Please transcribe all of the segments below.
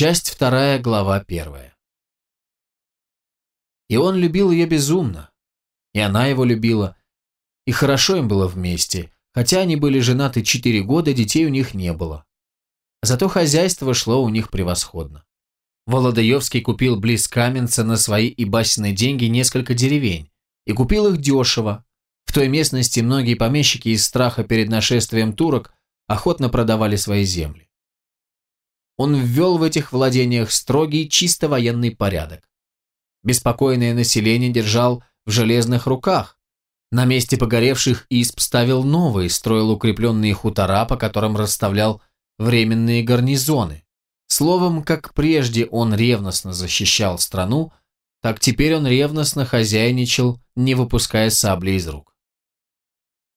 Часть вторая, глава первая. И он любил ее безумно, и она его любила, и хорошо им было вместе, хотя они были женаты четыре года, детей у них не было. Зато хозяйство шло у них превосходно. Володаевский купил близ Каменца на свои и Басины деньги несколько деревень, и купил их дешево. В той местности многие помещики из страха перед нашествием турок охотно продавали свои земли. Он ввел в этих владениях строгий, чисто военный порядок. Беспокойное население держал в железных руках. На месте погоревших исп ставил новые, строил укрепленные хутора, по которым расставлял временные гарнизоны. Словом, как прежде он ревностно защищал страну, так теперь он ревностно хозяйничал, не выпуская сабли из рук.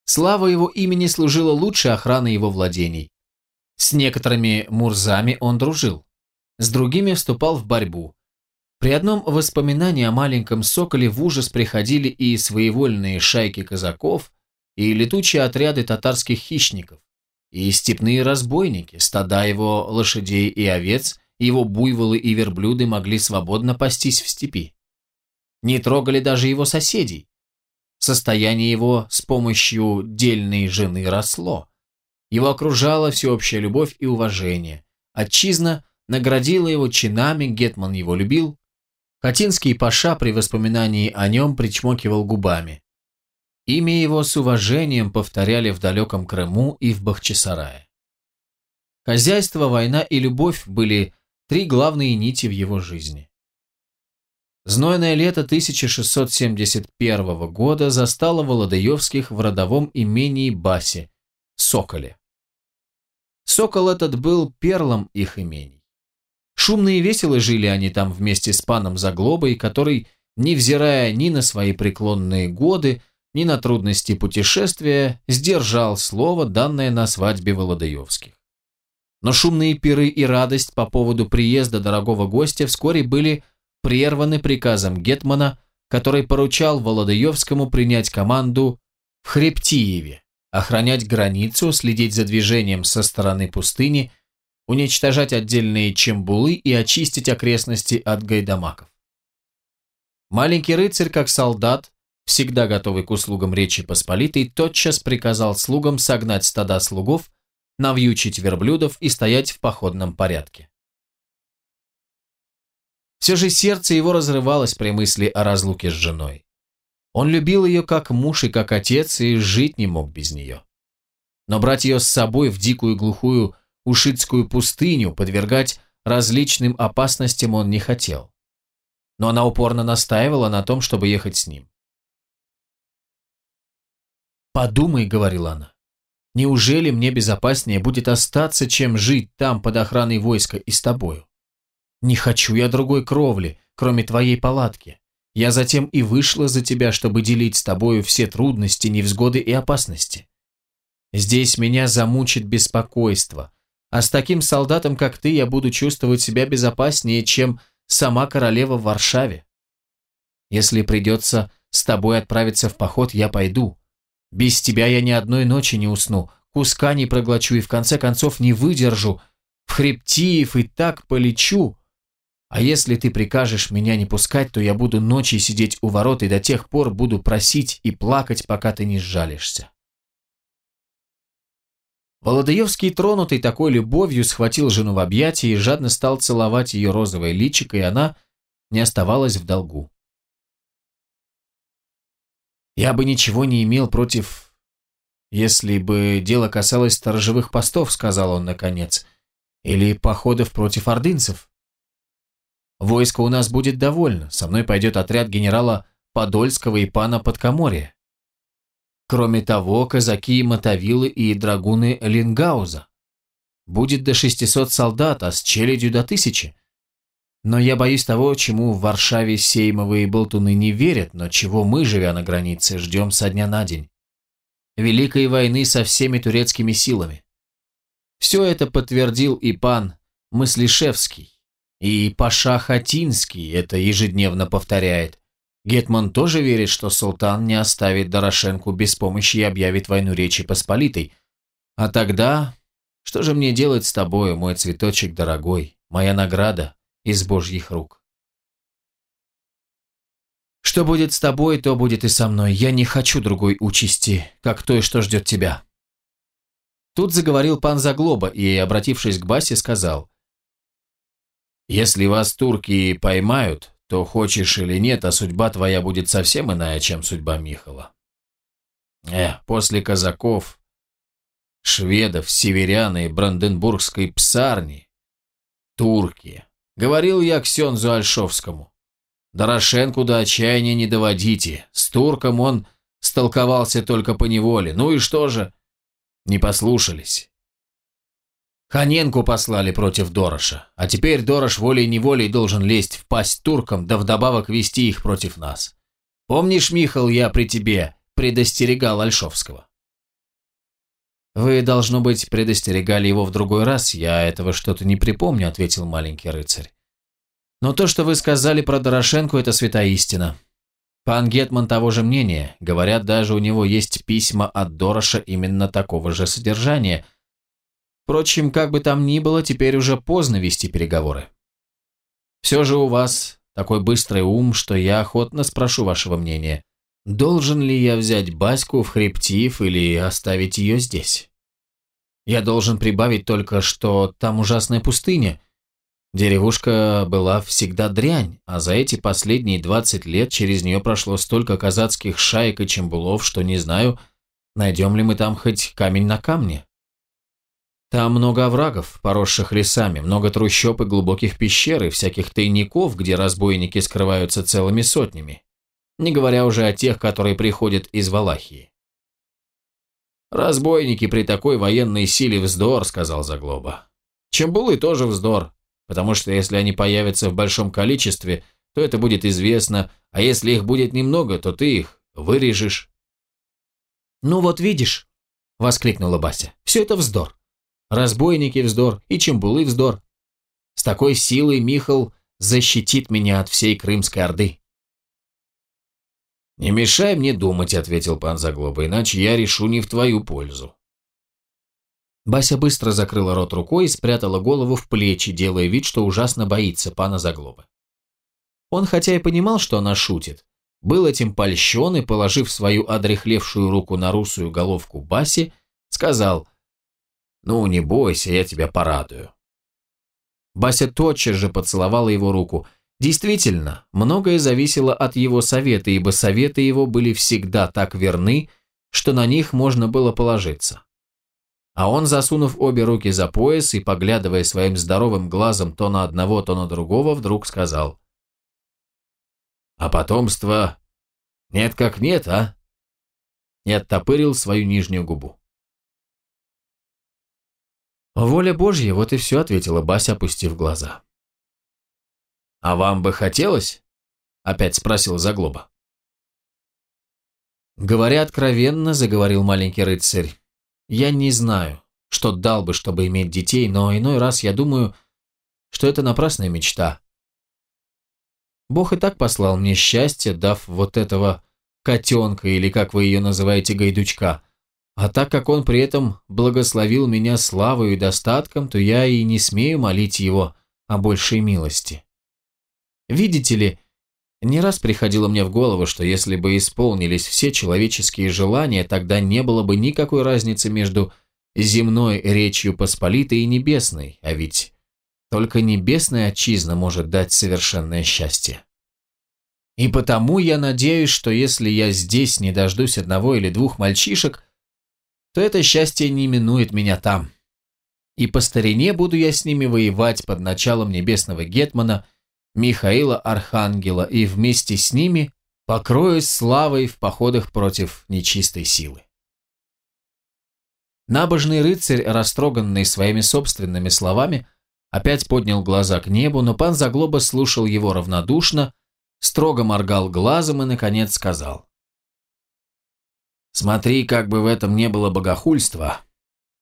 Слава его имени служила лучшей охраной его владений. С некоторыми мурзами он дружил, с другими вступал в борьбу. При одном воспоминании о маленьком соколе в ужас приходили и своевольные шайки казаков, и летучие отряды татарских хищников, и степные разбойники, стада его лошадей и овец, его буйволы и верблюды могли свободно пастись в степи. Не трогали даже его соседей. Состояние его с помощью дельной жены росло. Его окружала всеобщая любовь и уважение. Отчизна наградила его чинами, Гетман его любил. Хатинский паша при воспоминании о нем причмокивал губами. Имя его с уважением повторяли в далеком Крыму и в Бахчисарае. Хозяйство, война и любовь были три главные нити в его жизни. Знойное лето 1671 года застало Володаевских в родовом имении Баси, Соколе. Сокол этот был перлом их имений. Шумно и весело жили они там вместе с паном Заглобой, который, невзирая ни на свои преклонные годы, ни на трудности путешествия, сдержал слово, данное на свадьбе Володаевских. Но шумные пиры и радость по поводу приезда дорогого гостя вскоре были прерваны приказом Гетмана, который поручал Володаевскому принять команду в Хребтиеве, охранять границу, следить за движением со стороны пустыни, уничтожать отдельные чембулы и очистить окрестности от гайдамаков. Маленький рыцарь, как солдат, всегда готовый к услугам Речи Посполитой, тотчас приказал слугам согнать стада слугов, навьючить верблюдов и стоять в походном порядке. Все же сердце его разрывалось при мысли о разлуке с женой. Он любил ее как муж и как отец и жить не мог без нее. Но брать ее с собой в дикую глухую ушитскую пустыню, подвергать различным опасностям он не хотел. Но она упорно настаивала на том, чтобы ехать с ним. «Подумай», — говорила она, — «неужели мне безопаснее будет остаться, чем жить там под охраной войска и с тобою? Не хочу я другой кровли, кроме твоей палатки. Я затем и вышла за тебя, чтобы делить с тобою все трудности, невзгоды и опасности. Здесь меня замучит беспокойство, а с таким солдатом, как ты, я буду чувствовать себя безопаснее, чем сама королева в Варшаве. Если придется с тобой отправиться в поход, я пойду, без тебя я ни одной ночи не усну, куска не проглочу и в конце концов не выдержу. В Хребтиев и так полечу. А если ты прикажешь меня не пускать, то я буду ночи сидеть у ворот и до тех пор буду просить и плакать, пока ты не сжалишься. Володаевский, тронутый такой любовью, схватил жену в объятия и жадно стал целовать ее розовое личико, и она не оставалась в долгу. Я бы ничего не имел против... Если бы дело касалось сторожевых постов, сказал он наконец, или походов против ордынцев. Войско у нас будет довольно, со мной пойдет отряд генерала Подольского и пана Подкоморья. Кроме того, казаки Мотовилы и драгуны Лингауза. Будет до 600 солдат, а с челядью до тысячи. Но я боюсь того, чему в Варшаве сеймовые болтуны не верят, но чего мы, живя на границе, ждем со дня на день. Великой войны со всеми турецкими силами. Все это подтвердил и пан Мыслишевский, и Паша Хатинский это ежедневно повторяет. Гетман тоже верит, что султан не оставит Дорошенку без помощи и объявит войну Речи Посполитой. А тогда, что же мне делать с тобою, мой цветочек дорогой, моя награда из божьих рук. Что будет с тобой, то будет и со мной. Я не хочу другой участи, как той, что ждет тебя. Тут заговорил пан Заглоба и, обратившись к Басе, сказал. «Если вас турки поймают, то хочешь или нет, а судьба твоя будет совсем иная, чем судьба Михала. Э, после казаков, шведов, северян и бранденбургской псарни, турки. Говорил я Ксензу Альшовскому. Дорошенку до отчаяния не доводите. С турком он столковался только по неволе. Ну и что же? Не послушались. Ханенку послали против Дороша, а теперь Дорош волей-неволей должен лезть в пасть туркам, да вдобавок вести их против нас. Помнишь, Михал, я при тебе предостерегал Альшовского? «Вы, должно быть, предостерегали его в другой раз, я этого что-то не припомню», — ответил маленький рыцарь. «Но то, что вы сказали про Дорошенко, это святая истина. Пан Гетман того же мнения, говорят, даже у него есть письма от Дороша именно такого же содержания — Впрочем, как бы там ни было, теперь уже поздно вести переговоры. Все же у вас такой быстрый ум, что я охотно спрошу вашего мнения. Должен ли я взять Баську в хребтив или оставить ее здесь? Я должен прибавить только, что там ужасная пустыня. Деревушка была всегда дрянь, а за эти последние 20 лет через нее прошло столько казацких шаек и чембулов, что не знаю, найдем ли мы там хоть камень на камне. Там много оврагов, поросших лесами, много трущоб и глубоких пещер и всяких тайников, где разбойники скрываются целыми сотнями, не говоря уже о тех, которые приходят из Валахии. «Разбойники при такой военной силе вздор», — сказал Заглоба. «Чембулы тоже вздор, потому что если они появятся в большом количестве, то это будет известно, а если их будет немного, то ты их вырежешь». «Ну вот видишь», — воскликнула Бася, — «все это вздор. Разбойники вздор и чембулы вздор. С такой силой Михал защитит меня от всей Крымской Орды. «Не мешай мне думать», — ответил пан Заглоба, «иначе я решу не в твою пользу». Бася быстро закрыла рот рукой и спрятала голову в плечи, делая вид, что ужасно боится пана Заглобы. Он, хотя и понимал, что она шутит, был этим польщен и, положив свою одрехлевшую руку на русую головку Баси, сказал «Ну, не бойся, я тебя порадую». Бася тотчас же поцеловала его руку. Действительно, многое зависело от его совета, ибо советы его были всегда так верны, что на них можно было положиться. А он, засунув обе руки за пояс и поглядывая своим здоровым глазом то на одного, то на другого, вдруг сказал. «А потомство нет как нет, а?» И оттопырил свою нижнюю губу. «Воля Божья, вот и все», — ответила Бася, опустив глаза. «А вам бы хотелось?» — опять спросил Заглоба. «Говоря откровенно», — заговорил маленький рыцарь, — «я не знаю, что дал бы, чтобы иметь детей, но иной раз я думаю, что это напрасная мечта. Бог и так послал мне счастье, дав вот этого котенка, или как вы ее называете, гайдучка, а так как он при этом благословил меня славой и достатком, то я и не смею молить его о большей милости. Видите ли, не раз приходило мне в голову, что если бы исполнились все человеческие желания, тогда не было бы никакой разницы между земной речью Посполитой и небесной, а ведь только небесная отчизна может дать совершенное счастье. И потому я надеюсь, что если я здесь не дождусь одного или двух мальчишек, то это счастье не минует меня там. И по старине буду я с ними воевать под началом небесного гетмана Михаила Архангела и вместе с ними покроюсь славой в походах против нечистой силы. Набожный рыцарь, растроганный своими собственными словами, опять поднял глаза к небу, но пан Заглоба слушал его равнодушно, строго моргал глазом и, наконец, сказал. Смотри, как бы в этом не было богохульства.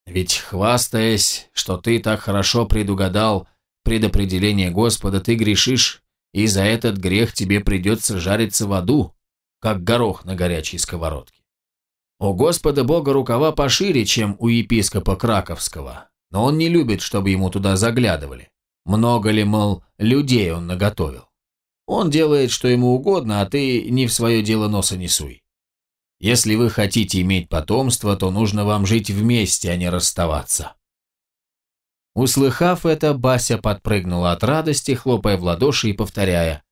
Ведь, хвастаясь, что ты так хорошо предугадал предопределение Господа, ты грешишь, и за этот грех тебе придется жариться в аду, как горох на горячей сковородке. У Господа Бога рукава пошире, чем у епископа Краковского, но он не любит, чтобы ему туда заглядывали. много ли, мол, людей он наготовил. Он делает, что ему угодно, а ты не в свое дело носа не суй. Если вы хотите иметь потомство, то нужно вам жить вместе, а не расставаться». Услыхав это, Бася подпрыгнула от радости, хлопая в ладоши и повторяя.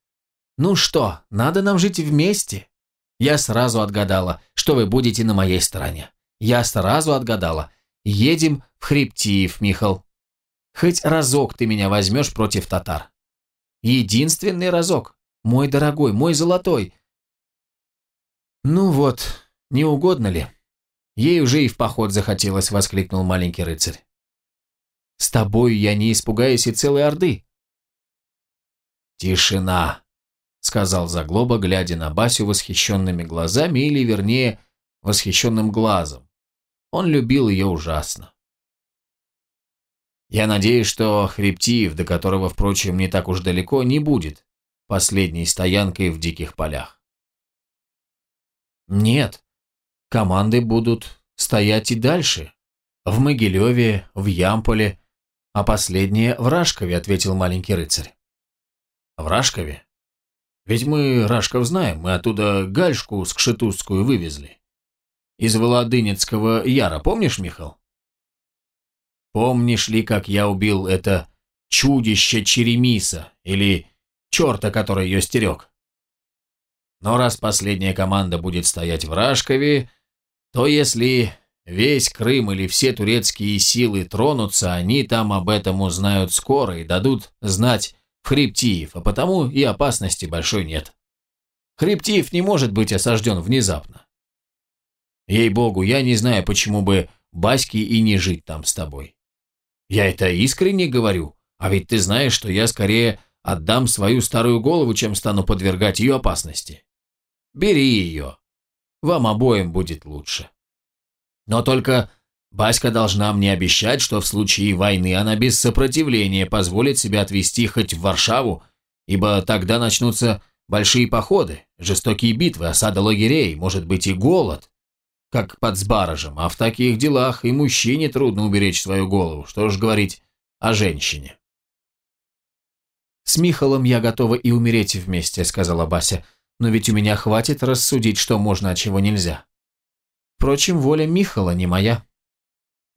«Ну что, надо нам жить вместе?» Я сразу отгадала, что вы будете на моей стороне. Я сразу отгадала. Едем в Хребтиев, Михал. Хоть разок ты меня возьмешь против татар. Единственный разок. Мой дорогой, мой золотой. Ну вот, не угодно ли? Ей уже и в поход захотелось, воскликнул маленький рыцарь. С тобой я не испугаюсь и целой орды. Тишина, сказал Заглоба, глядя на Басю восхищенными глазами, или, вернее, восхищенным глазом. Он любил ее ужасно. Я надеюсь, что Хребтиев, до которого, впрочем, не так уж далеко, не будет последней стоянкой в диких полях. Нет, команды будут стоять и дальше. В Могилеве, в Ямполе, а последнее в Рашкове, ответил маленький рыцарь. В Рашкове? Ведь мы Рашков знаем, мы оттуда гальшку скшетузскую вывезли. Из Володынецкого яра, помнишь, Михал? Помнишь ли, как я убил это чудище Черемиса, или черта, который ее стерег? Но раз последняя команда будет стоять в Рашкове, то если весь Крым или все турецкие силы тронутся, они там об этом узнают скоро и дадут знать Хребтиев, а потому и опасности большой нет. Хребтиев не может быть осажден внезапно. Ей-богу, я не знаю, почему бы Баське и не жить там с тобой. Я это искренне говорю, а ведь ты знаешь, что я скорее отдам свою старую голову, чем стану подвергать ее опасности. Бери ее. Вам обоим будет лучше. Но только Баська должна мне обещать, что в случае войны она без сопротивления позволит себя отвезти хоть в Варшаву, ибо тогда начнутся большие походы, жестокие битвы, осада лагерей, может быть и голод, как под Сбаражем, а в таких делах и мужчине трудно уберечь свою голову, что ж говорить о женщине. «С Михалом я готова и умереть вместе», — сказала Бася, «но ведь у меня хватит рассудить, что можно, а чего нельзя. Впрочем, воля Михала не моя».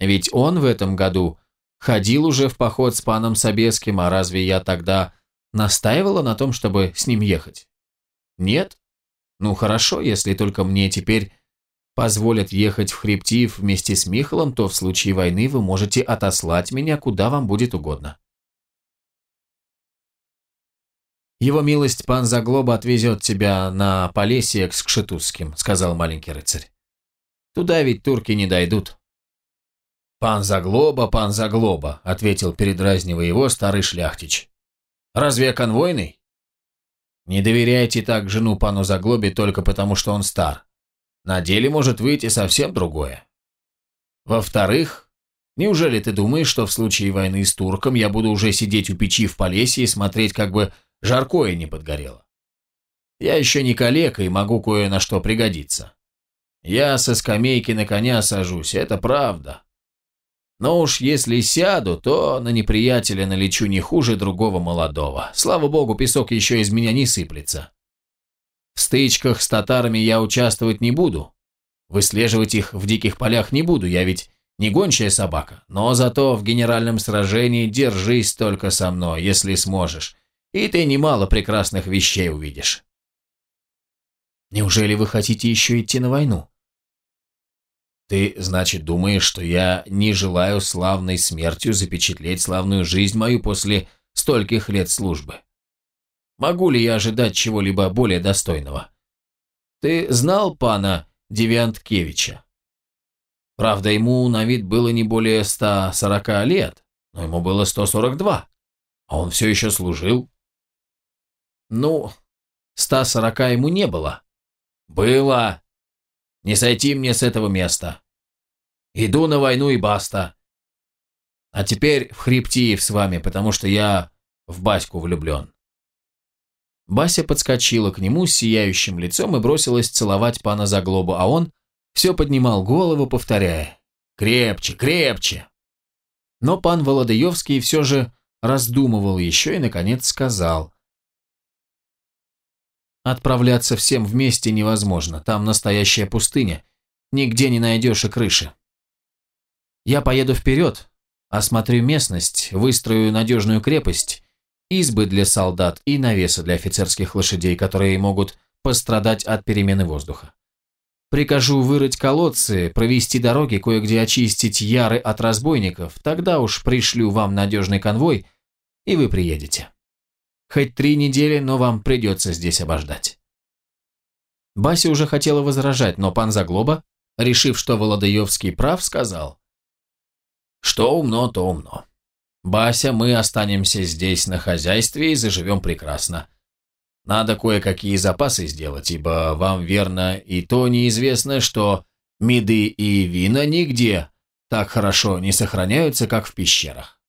Ведь он в этом году ходил уже в поход с паном Собеским, а разве я тогда настаивала на том, чтобы с ним ехать? Нет? Ну хорошо, если только мне теперь позволят ехать в Хребтиев вместе с Михалом, то в случае войны вы можете отослать меня куда вам будет угодно. «Его милость пан Заглоба отвезет тебя на Полесье к Скшетузским», — сказал маленький рыцарь. «Туда ведь турки не дойдут». «Пан Заглоба, пан Заглоба», — ответил, передразнивая его, старый шляхтич. «Разве я конвойный?» «Не доверяйте так жену пану Заглобе только потому, что он стар. На деле может выйти совсем другое. Во-вторых, неужели ты думаешь, что в случае войны с турком я буду уже сидеть у печи в Полесье и смотреть, как бы жаркое не подгорело? Я еще не калека и могу кое на что пригодиться. Я со скамейки на коня сажусь, это правда. Но уж если сяду, то на неприятеля налечу не хуже другого молодого. Слава богу, песок еще из меня не сыплется. В стычках с татарами я участвовать не буду. Выслеживать их в диких полях не буду, я ведь не гончая собака. Но зато в генеральном сражении держись только со мной, если сможешь, и ты немало прекрасных вещей увидишь. Неужели вы хотите еще идти на войну? Ты, значит, думаешь, что я не желаю славной смертью запечатлеть славную жизнь мою после стольких лет службы? Могу ли я ожидать чего-либо более достойного? Ты знал пана Девианткевича? Правда, ему на вид было не более 140 лет, но ему было 142, а он все еще служил. Ну, 140 ему не было. Было, не сойти мне с этого места. Иду на войну и баста. А теперь в Хребтиев с вами, потому что я в Баську влюблен». Бася подскочила к нему с сияющим лицом и бросилась целовать пана за глобу, а он все поднимал голову, повторяя «Крепче, крепче!». Но пан Володаевский все же раздумывал еще и, наконец, сказал. «Отправляться всем вместе невозможно, там настоящая пустыня, нигде не найдешь и крыши. Я поеду вперед, осмотрю местность, выстрою надежную крепость, избы для солдат и навесы для офицерских лошадей, которые могут пострадать от перемены воздуха. Прикажу вырыть колодцы, провести дороги, кое-где очистить яры от разбойников, тогда уж пришлю вам надежный конвой, и вы приедете. Хоть три недели, но вам придется здесь обождать. Бася уже хотела возражать, но пан Заглоба, решив, что Володаевский прав, сказал, «Что умно, то умно. Бася, мы останемся здесь на хозяйстве и заживем прекрасно. Надо кое-какие запасы сделать, ибо вам верно и то неизвестно, что меды и вина нигде так хорошо не сохраняются, как в пещерах.